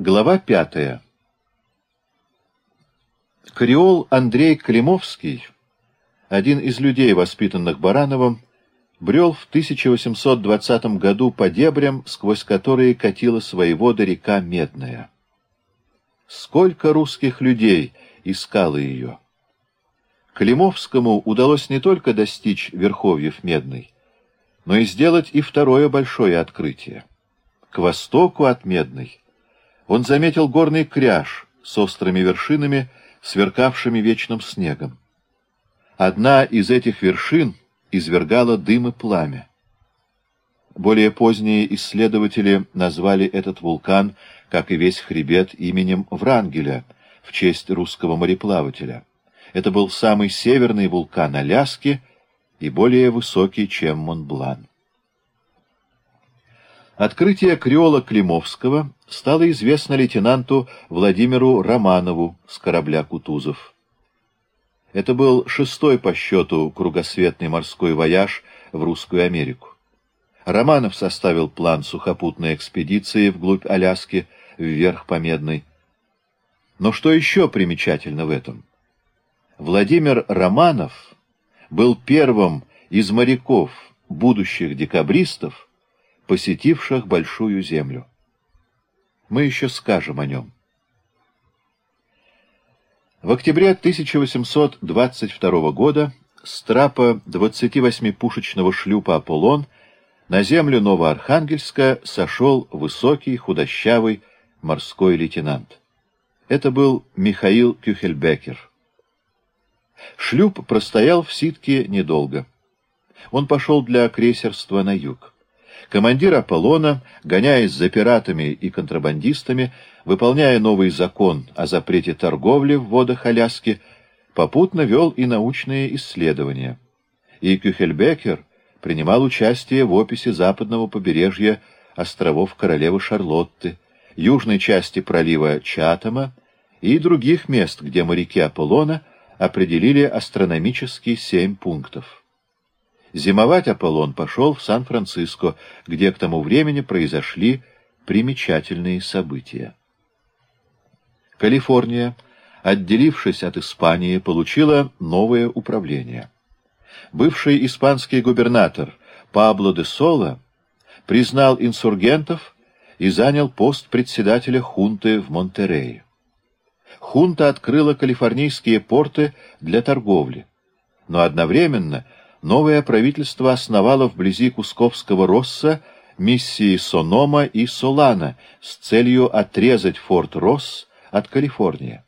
Глава пятая. Креол Андрей Климовский, один из людей, воспитанных Барановым, брел в 1820 году по дебрям, сквозь которые катила свои воды река Медная. Сколько русских людей искало ее! Климовскому удалось не только достичь верховьев Медной, но и сделать и второе большое открытие. К востоку от Медной он заметил горный кряж с острыми вершинами, сверкавшими вечным снегом. Одна из этих вершин извергала дым и пламя. Более поздние исследователи назвали этот вулкан, как и весь хребет, именем Врангеля, в честь русского мореплавателя. Это был самый северный вулкан Аляски и более высокий, чем Монблан. Открытие Креола Климовского стало известно лейтенанту Владимиру Романову с корабля «Кутузов». Это был шестой по счету кругосветный морской вояж в Русскую Америку. Романов составил план сухопутной экспедиции вглубь Аляски, вверх по Медной. Но что еще примечательно в этом? Владимир Романов был первым из моряков, будущих декабристов, посетивших Большую Землю. Мы еще скажем о нем. В октябре 1822 года с трапа 28-пушечного шлюпа «Аполлон» на землю Новоархангельска сошел высокий, худощавый морской лейтенант. Это был Михаил Кюхельбекер. Шлюп простоял в ситке недолго. Он пошел для крейсерства на юг. Командир Аполлона, гоняясь за пиратами и контрабандистами, выполняя новый закон о запрете торговли в водах Аляски, попутно вел и научные исследования. И Кюхельбекер принимал участие в описи западного побережья островов Королевы Шарлотты, южной части пролива Чатама и других мест, где моряки Аполлона определили астрономические семь пунктов. Зимовать Аполлон пошел в Сан-Франциско, где к тому времени произошли примечательные события. Калифорния, отделившись от Испании, получила новое управление. Бывший испанский губернатор Пабло де Соло признал инсургентов и занял пост председателя хунты в Монтерее. Хунта открыла калифорнийские порты для торговли, но одновременно – новое правительство основало вблизи Кусковского Росса миссии Сонома и Солана с целью отрезать форт Росс от Калифорнии.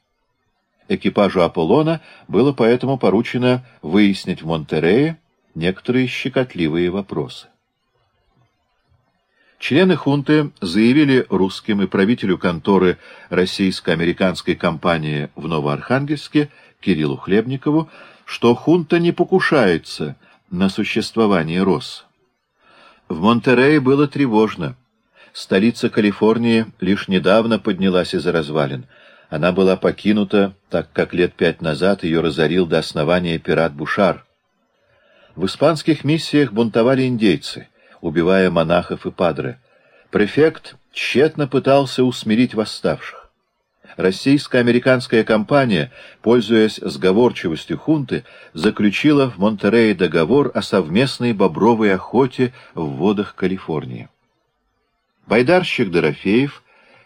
Экипажу Аполлона было поэтому поручено выяснить в Монтерее некоторые щекотливые вопросы. Члены хунты заявили русским и правителю конторы российско-американской компании в Новоархангельске Кириллу Хлебникову, что хунта не покушается на существование Росс. В Монтерее было тревожно. Столица Калифорнии лишь недавно поднялась из развалин. Она была покинута, так как лет пять назад ее разорил до основания пират Бушар. В испанских миссиях бунтовали индейцы, убивая монахов и падре. Префект тщетно пытался усмирить восставших. Российско-американская компания, пользуясь сговорчивостью хунты, заключила в Монтерее договор о совместной бобровой охоте в водах Калифорнии. Байдарщик Дорофеев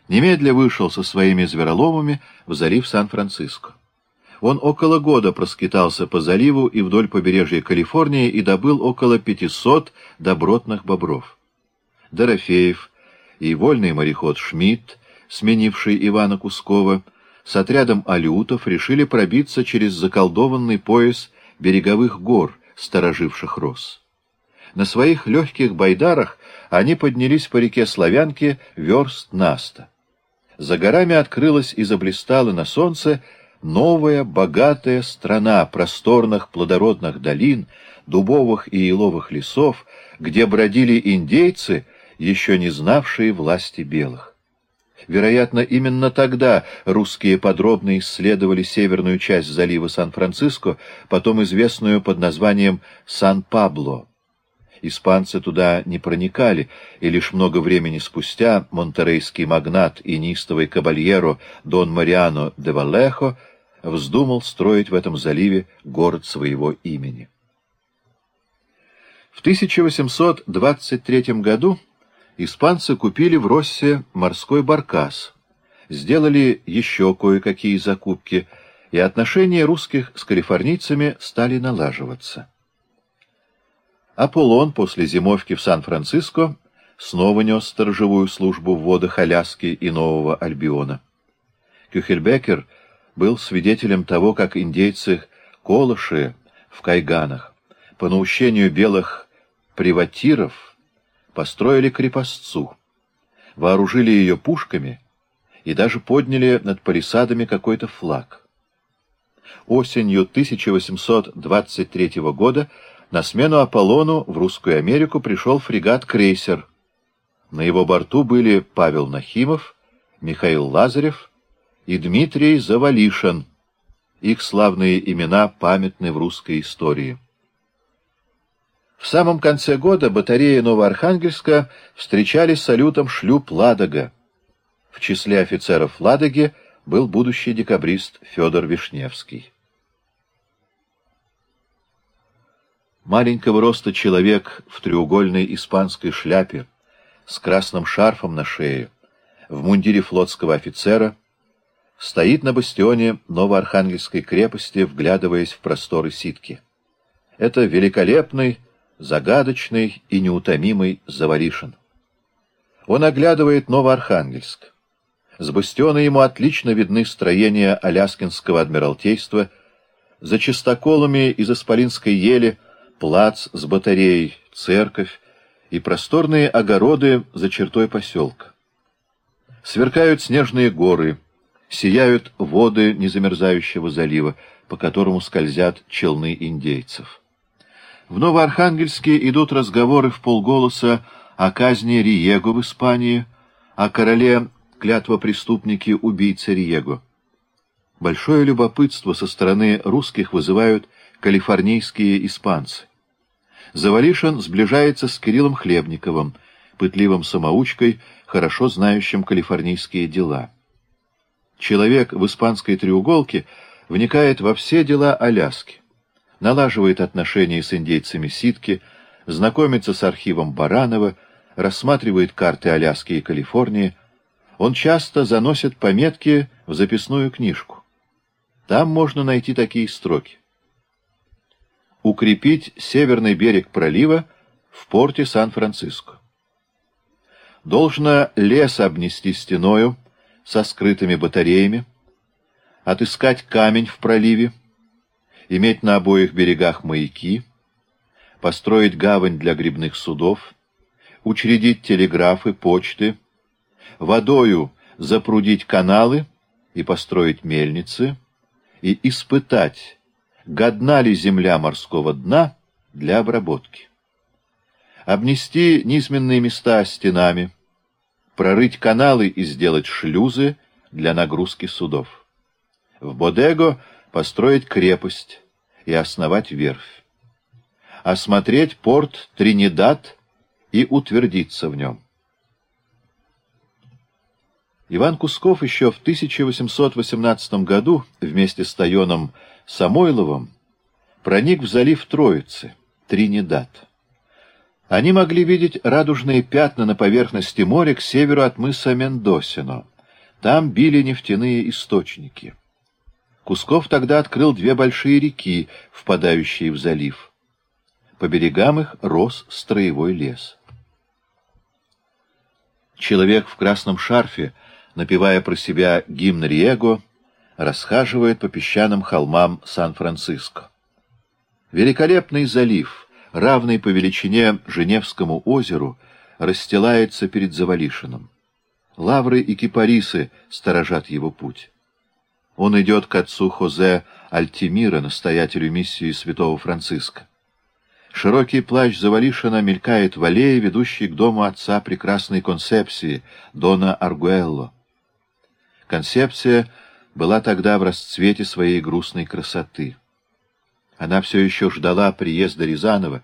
немедля вышел со своими звероломами в залив Сан-Франциско. Он около года проскитался по заливу и вдоль побережья Калифорнии и добыл около 500 добротных бобров. Дорофеев и вольный мореход Шмидт сменивший Ивана Кускова, с отрядом алютов решили пробиться через заколдованный пояс береговых гор, стороживших рос. На своих легких байдарах они поднялись по реке Славянки верст наста. За горами открылась и заблистала на солнце новая богатая страна просторных плодородных долин, дубовых и еловых лесов, где бродили индейцы, еще не знавшие власти белых. Вероятно, именно тогда русские подробно исследовали северную часть залива Сан-Франциско, потом известную под названием Сан-Пабло. Испанцы туда не проникали, и лишь много времени спустя монтерейский магнат и нистовый кабальеро Дон Мариано де Валехо вздумал строить в этом заливе город своего имени. В 1823 году испанцы купили в Россе морской баркас, сделали еще кое-какие закупки, и отношения русских с калифорнийцами стали налаживаться. Аполлон после зимовки в Сан-Франциско снова нес сторожевую службу в водах Аляски и Нового Альбиона. Кюхельбекер был свидетелем того, как индейцы Колыши в Кайганах по наущению белых приватиров построили крепостцу, вооружили ее пушками и даже подняли над палисадами какой-то флаг. Осенью 1823 года на смену Аполлону в Русскую Америку пришел фрегат-крейсер. На его борту были Павел Нахимов, Михаил Лазарев и Дмитрий Завалишин. Их славные имена памятны в русской истории. В самом конце года батареи Новоархангельска встречали салютом шлюп «Ладога». В числе офицеров «Ладоги» был будущий декабрист Федор Вишневский. Маленького роста человек в треугольной испанской шляпе, с красным шарфом на шее, в мундире флотского офицера, стоит на бастионе Новоархангельской крепости, вглядываясь в просторы ситки. Это великолепный, загадочный и неутомимый Заваришин. Он оглядывает Новоархангельск. С бастиона ему отлично видны строения Аляскинского адмиралтейства, за чистоколами из Исполинской ели плац с батареей, церковь и просторные огороды за чертой поселка. Сверкают снежные горы, сияют воды незамерзающего залива, по которому скользят челны индейцев. В Новоархангельске идут разговоры в полголоса о казни Риего в Испании, о короле клятвопреступнике убийце Риего. Большое любопытство со стороны русских вызывают калифорнийские испанцы. Завалишин сближается с Кириллом Хлебниковым, пытливым самоучкой, хорошо знающим калифорнийские дела. Человек в испанской треуголке вникает во все дела Аляски налаживает отношения с индейцами Ситки, знакомится с архивом Баранова, рассматривает карты Аляски и Калифорнии. Он часто заносит пометки в записную книжку. Там можно найти такие строки. Укрепить северный берег пролива в порте Сан-Франциско. Должно лес обнести стеною со скрытыми батареями, отыскать камень в проливе, иметь на обоих берегах маяки, построить гавань для грибных судов, учредить телеграфы, почты, водою запрудить каналы и построить мельницы, и испытать, годна ли земля морского дна для обработки. Обнести низменные места стенами, прорыть каналы и сделать шлюзы для нагрузки судов. В Бодего построить крепость и основать верфь, осмотреть порт Тринидад и утвердиться в нем. Иван Кусков еще в 1818 году вместе с Тайоном Самойловым проник в залив Троицы, Тринидад. Они могли видеть радужные пятна на поверхности моря к северу от мыса Мендосино. Там били нефтяные источники. Кусков тогда открыл две большие реки, впадающие в залив. По берегам их рос строевой лес. Человек в красном шарфе, напевая про себя гимн Риего, расхаживает по песчаным холмам Сан-Франциско. Великолепный залив, равный по величине Женевскому озеру, расстилается перед Завалишином. Лавры и кипарисы сторожат его путь. Он идет к отцу Хозе Альтимира, настоятелю миссии святого Франциска. Широкий плащ Завалишина мелькает в аллее, ведущей к дому отца прекрасной концепции, Дона Аргуэлло. Концепция была тогда в расцвете своей грустной красоты. Она все еще ждала приезда Рязанова,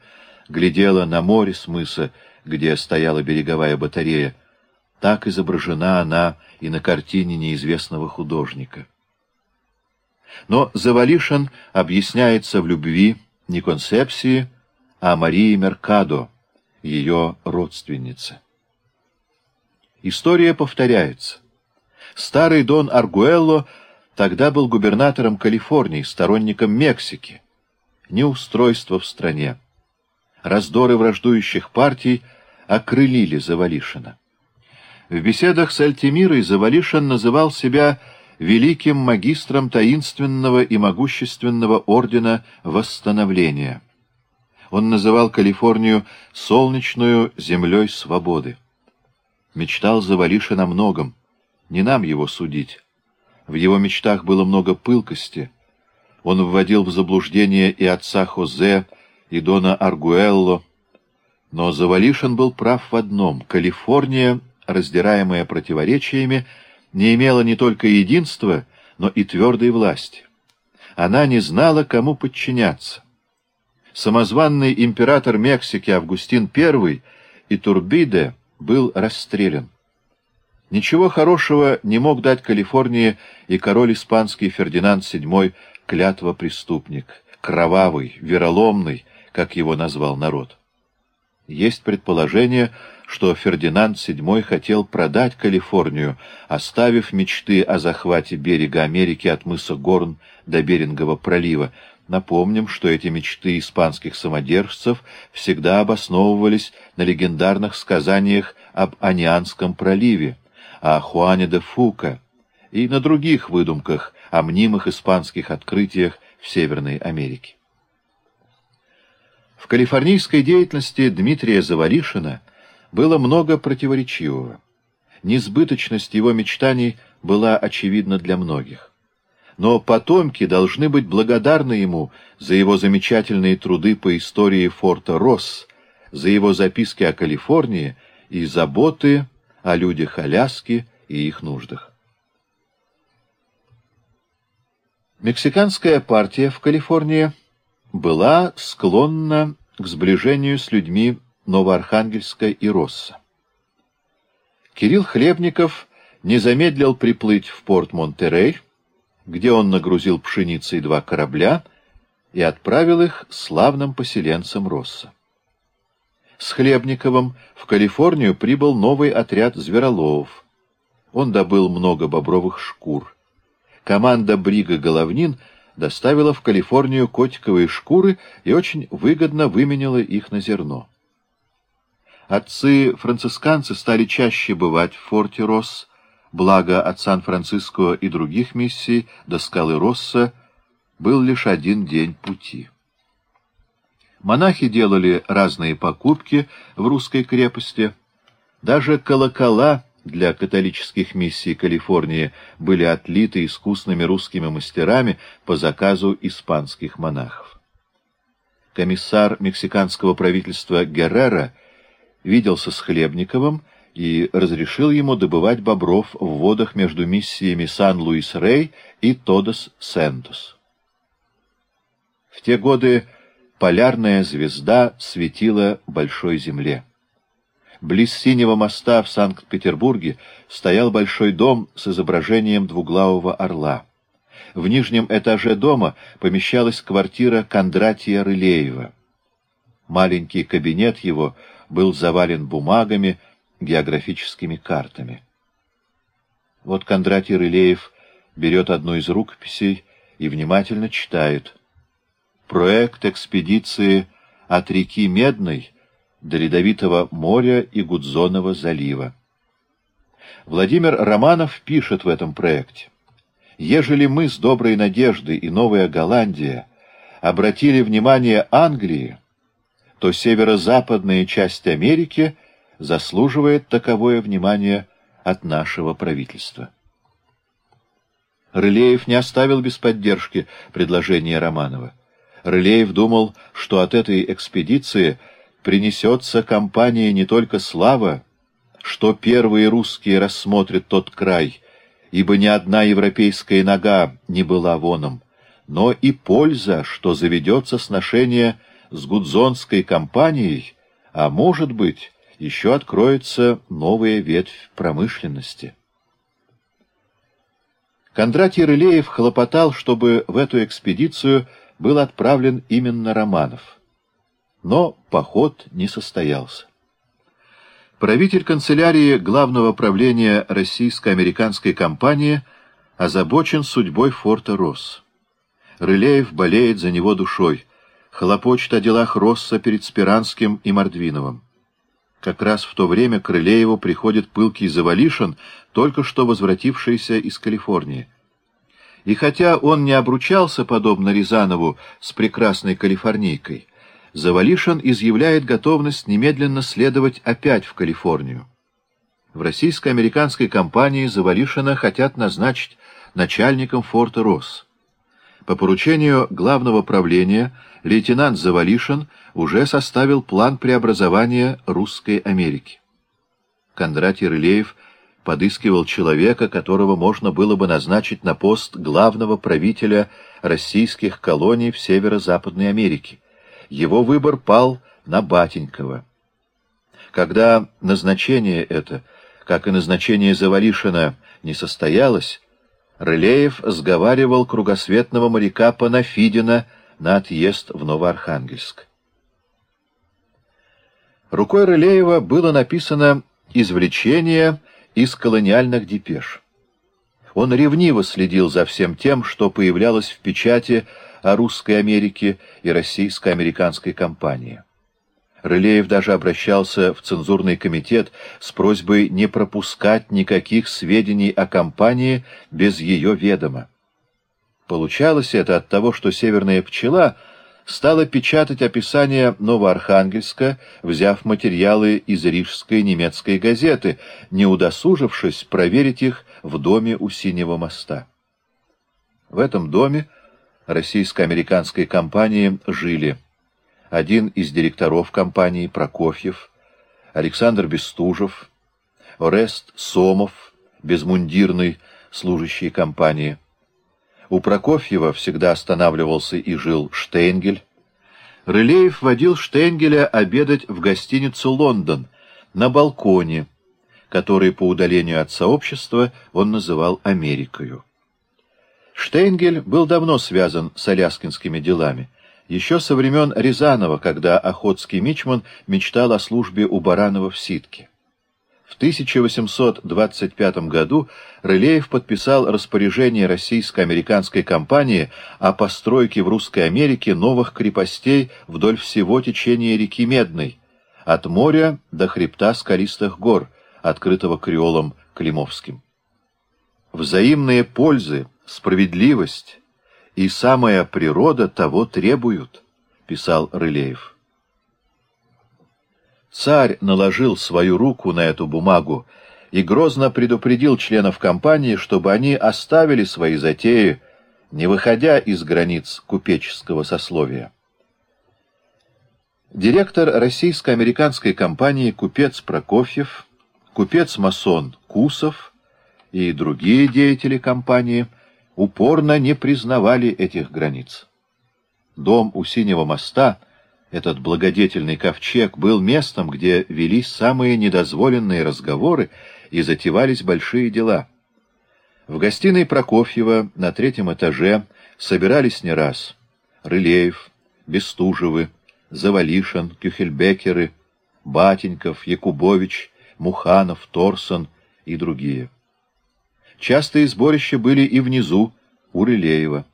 глядела на море с мыса, где стояла береговая батарея, так изображена она и на картине неизвестного художника. Но Завалишин объясняется в любви не концепции, а Марии Меркадо, ее родственнице. История повторяется. Старый Дон Аргуэлло тогда был губернатором Калифорнии, сторонником Мексики. Неустройство в стране. Раздоры враждующих партий окрылили Завалишина. В беседах с Альтимирой Завалишин называл себя великим магистром таинственного и могущественного ордена восстановления. Он называл Калифорнию солнечную землей свободы. Мечтал Завалишин о многом, не нам его судить. В его мечтах было много пылкости. Он вводил в заблуждение и отца Хозе, и Дона Аргуэлло. Но Завалишин был прав в одном — Калифорния, раздираемая противоречиями, не имела не только единства, но и твердой власти. Она не знала, кому подчиняться. Самозванный император Мексики Августин I и Турбиде был расстрелян. Ничего хорошего не мог дать Калифорнии и король испанский Фердинанд VII клятва-преступник, кровавый, вероломный, как его назвал народ. Есть предположение, что Фердинанд VII хотел продать Калифорнию, оставив мечты о захвате берега Америки от мыса Горн до Берингового пролива. Напомним, что эти мечты испанских самодержцев всегда обосновывались на легендарных сказаниях об Анианском проливе, о Хуане де Фука и на других выдумках о мнимых испанских открытиях в Северной Америке. В калифорнийской деятельности Дмитрия Заваришина было много противоречивого. Несбыточность его мечтаний была очевидна для многих. Но потомки должны быть благодарны ему за его замечательные труды по истории форта Росс, за его записки о Калифорнии и заботы о людях Аляски и их нуждах. Мексиканская партия в Калифорнии была склонна к сближению с людьми Новоархангельска и Росса. Кирилл Хлебников не замедлил приплыть в порт Монтерей, где он нагрузил пшеницей два корабля и отправил их славным поселенцам Росса. С Хлебниковым в Калифорнию прибыл новый отряд звероловов. Он добыл много бобровых шкур. Команда Брига Головнин доставила в Калифорнию котиковые шкуры и очень выгодно выменила их на зерно. Отцы-францисканцы стали чаще бывать в форте Росс, благо от Сан-Франциско и других миссий до скалы Росса был лишь один день пути. Монахи делали разные покупки в русской крепости. Даже колокола для католических миссий Калифорнии были отлиты искусными русскими мастерами по заказу испанских монахов. Комиссар мексиканского правительства Геррера виделся с Хлебниковым и разрешил ему добывать бобров в водах между миссиями Сан-Луис-Рей и Тодос-Сентос. В те годы полярная звезда светила большой земле. Близ Синего моста в Санкт-Петербурге стоял большой дом с изображением двуглавого орла. В нижнем этаже дома помещалась квартира Кондратия Рылеева. Маленький кабинет его был завален бумагами, географическими картами. Вот Кондратий Рылеев берет одну из рукописей и внимательно читает — проект экспедиции от реки Медной до Ледовитого моря и Гудзонова залива. Владимир Романов пишет в этом проекте. «Ежели мы с Доброй Надеждой и Новая Голландия обратили внимание Англии, то северо-западная часть Америки заслуживает таковое внимание от нашего правительства». Рылеев не оставил без поддержки предложение Романова. Рылеев думал, что от этой экспедиции принесется компании не только слава, что первые русские рассмотрят тот край, ибо ни одна европейская нога не была воном, но и польза, что заведется сношение с Гудзонской компанией, а может быть, еще откроется новая ветвь промышленности. Кондратий Рылеев хлопотал, чтобы в эту экспедицию был отправлен именно Романов. Но поход не состоялся. Правитель канцелярии Главного правления российско-американской компании озабочен судьбой форта Росс. Рылеев болеет за него душой, хлопочет о делах Росса перед Спиранским и Мордвиновым. Как раз в то время к Рылееву приходит пылкий Завалишин, только что возвратившийся из Калифорнии. И хотя он не обручался, подобно Рязанову, с прекрасной калифорнийкой, Завалишин изъявляет готовность немедленно следовать опять в Калифорнию. В российско-американской компании Завалишина хотят назначить начальником форта Росс. По поручению главного правления лейтенант Завалишин уже составил план преобразования Русской Америки. Кондратий Рылеев подыскивал человека, которого можно было бы назначить на пост главного правителя российских колоний в Северо-Западной Америке. Его выбор пал на Батенькова. Когда назначение это, как и назначение Завалишина, не состоялось, Рылеев сговаривал кругосветного моряка Панафидина на отъезд в Новоархангельск. Рукой Рылеева было написано «Извлечение из колониальных депеш». Он ревниво следил за всем тем, что появлялось в печати о Русской Америке и Российско-американской компании. Рылеев даже обращался в цензурный комитет с просьбой не пропускать никаких сведений о компании без ее ведома. Получалось это от того, что «Северная пчела» стала печатать описание Новоархангельска, взяв материалы из рижской немецкой газеты, не удосужившись проверить их в доме у Синего моста. В этом доме российско-американской компании жили один из директоров компании Прокофьев, Александр Бестужев, Орест Сомов, безмундирный, служащий компании, у Прокофьева всегда останавливался и жил Штейнгель. Рылеев водил Штейнгеля обедать в гостиницу «Лондон» на балконе, который по удалению от сообщества он называл Америкою. Штейнгель был давно связан с аляскинскими делами, еще со времен Рязанова, когда Охотский мичман мечтал о службе у Баранова в Ситке. В 1825 году Рылеев подписал распоряжение российско-американской компании о постройке в Русской Америке новых крепостей вдоль всего течения реки Медной, от моря до хребта скалистых гор, открытого креолом Климовским. Взаимные пользы, справедливость и самая природа того требуют, писал Рылеев. Царь наложил свою руку на эту бумагу и грозно предупредил членов компании, чтобы они оставили свои затеи, не выходя из границ купеческого сословия. Директор российско-американской компании купец Прокофьев, купец-масон Кусов и другие деятели компании упорно не признавали этих границ. Дом у Синего моста — этот благодетельный ковчег был местом, где велись самые недозволенные разговоры и затевались большие дела. В гостиной Прокофьева на третьем этаже собирались не раз Рылеев, Бестужевы, Завалишин, Кюхельбекеры, Батеньков, Якубович, Муханов, Торсон и другие. Частые сборища были и внизу, у Рылеева.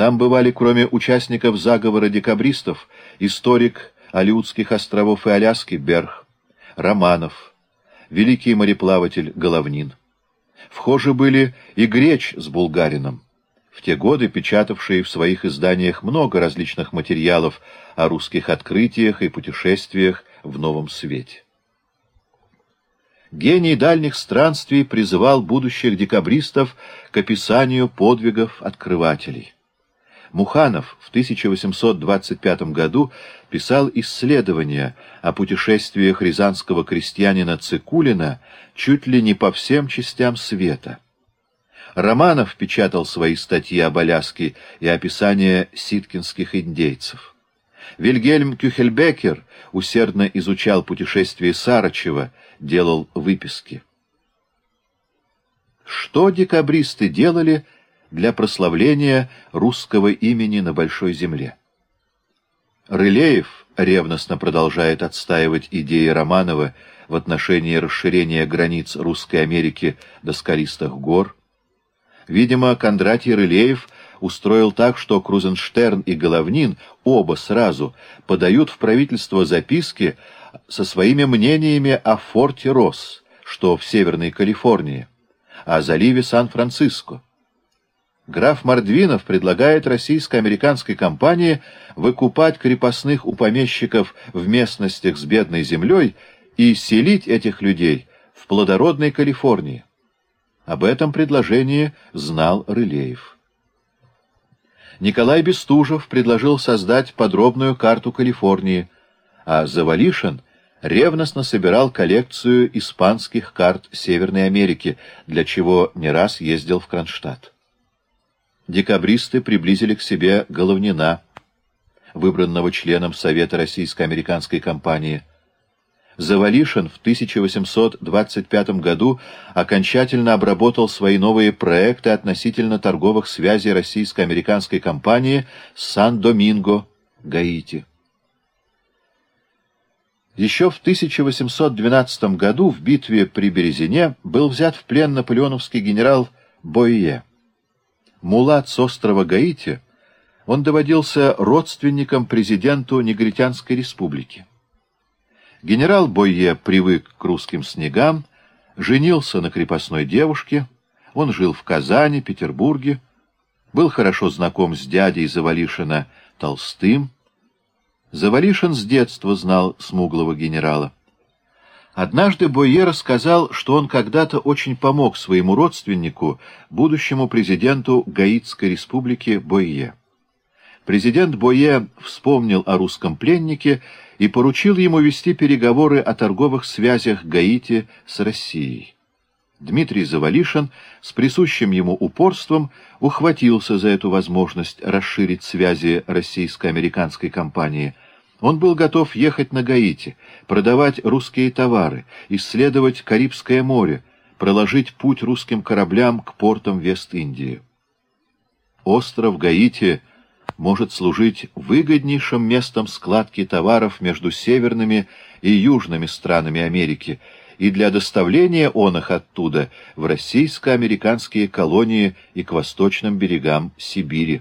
Там бывали, кроме участников заговора декабристов, историк Алиутских островов и Аляски Берх, Романов, великий мореплаватель Головнин. Вхожи были и Греч с Булгарином, в те годы печатавшие в своих изданиях много различных материалов о русских открытиях и путешествиях в новом свете. Гений дальних странствий призывал будущих декабристов к описанию подвигов открывателей. Муханов в 1825 году писал исследования о путешествиях рязанского крестьянина Цикулина чуть ли не по всем частям света. Романов печатал свои статьи об Аляске и описание ситкинских индейцев. Вильгельм Кюхельбекер усердно изучал путешествие Сарачева, делал выписки. Что декабристы делали для прославления русского имени на Большой Земле? Рылеев ревностно продолжает отстаивать идеи Романова в отношении расширения границ Русской Америки до скалистых гор. Видимо, Кондратий Рылеев устроил так, что Крузенштерн и Головнин оба сразу подают в правительство записки со своими мнениями о форте Росс, что в Северной Калифорнии, о заливе Сан-Франциско. Граф Мордвинов предлагает российско-американской компании выкупать крепостных у помещиков в местностях с бедной землей и селить этих людей в плодородной Калифорнии. Об этом предложении знал Рылеев. Николай Бестужев предложил создать подробную карту Калифорнии, а Завалишин ревностно собирал коллекцию испанских карт Северной Америки, для чего не раз ездил в Кронштадт декабристы приблизили к себе Головнина, выбранного членом Совета российско-американской компании. Завалишин в 1825 году окончательно обработал свои новые проекты относительно торговых связей российско-американской компании Сан-Доминго, Гаити. Еще в 1812 году в битве при Березине был взят в плен наполеоновский генерал Бойе мулат с острова Гаити, он доводился родственником президенту Негритянской республики. Генерал Бойе привык к русским снегам, женился на крепостной девушке, он жил в Казани, Петербурге, был хорошо знаком с дядей Завалишина Толстым. Завалишин с детства знал смуглого генерала. Однажды Бойе рассказал, что он когда-то очень помог своему родственнику, будущему президенту Гаитской республики Бойе. Президент Бойе вспомнил о русском пленнике и поручил ему вести переговоры о торговых связях Гаити с Россией. Дмитрий Завалишин с присущим ему упорством ухватился за эту возможность расширить связи российско-американской компании – он был готов ехать на Гаити, продавать русские товары, исследовать Карибское море, проложить путь русским кораблям к портам Вест-Индии. Остров Гаити может служить выгоднейшим местом складки товаров между северными и южными странами Америки и для доставления он их оттуда в российско-американские колонии и к восточным берегам Сибири.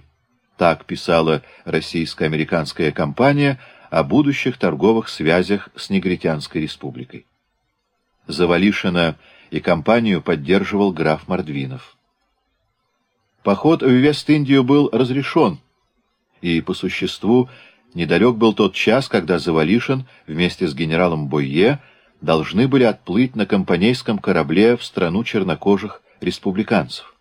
Так писала российско-американская компания – о будущих торговых связях с Негритянской республикой. Завалишина и компанию поддерживал граф Мордвинов. Поход в Вест-Индию был разрешен, и, по существу, недалек был тот час, когда Завалишин вместе с генералом Бойе должны были отплыть на компанейском корабле в страну чернокожих республиканцев.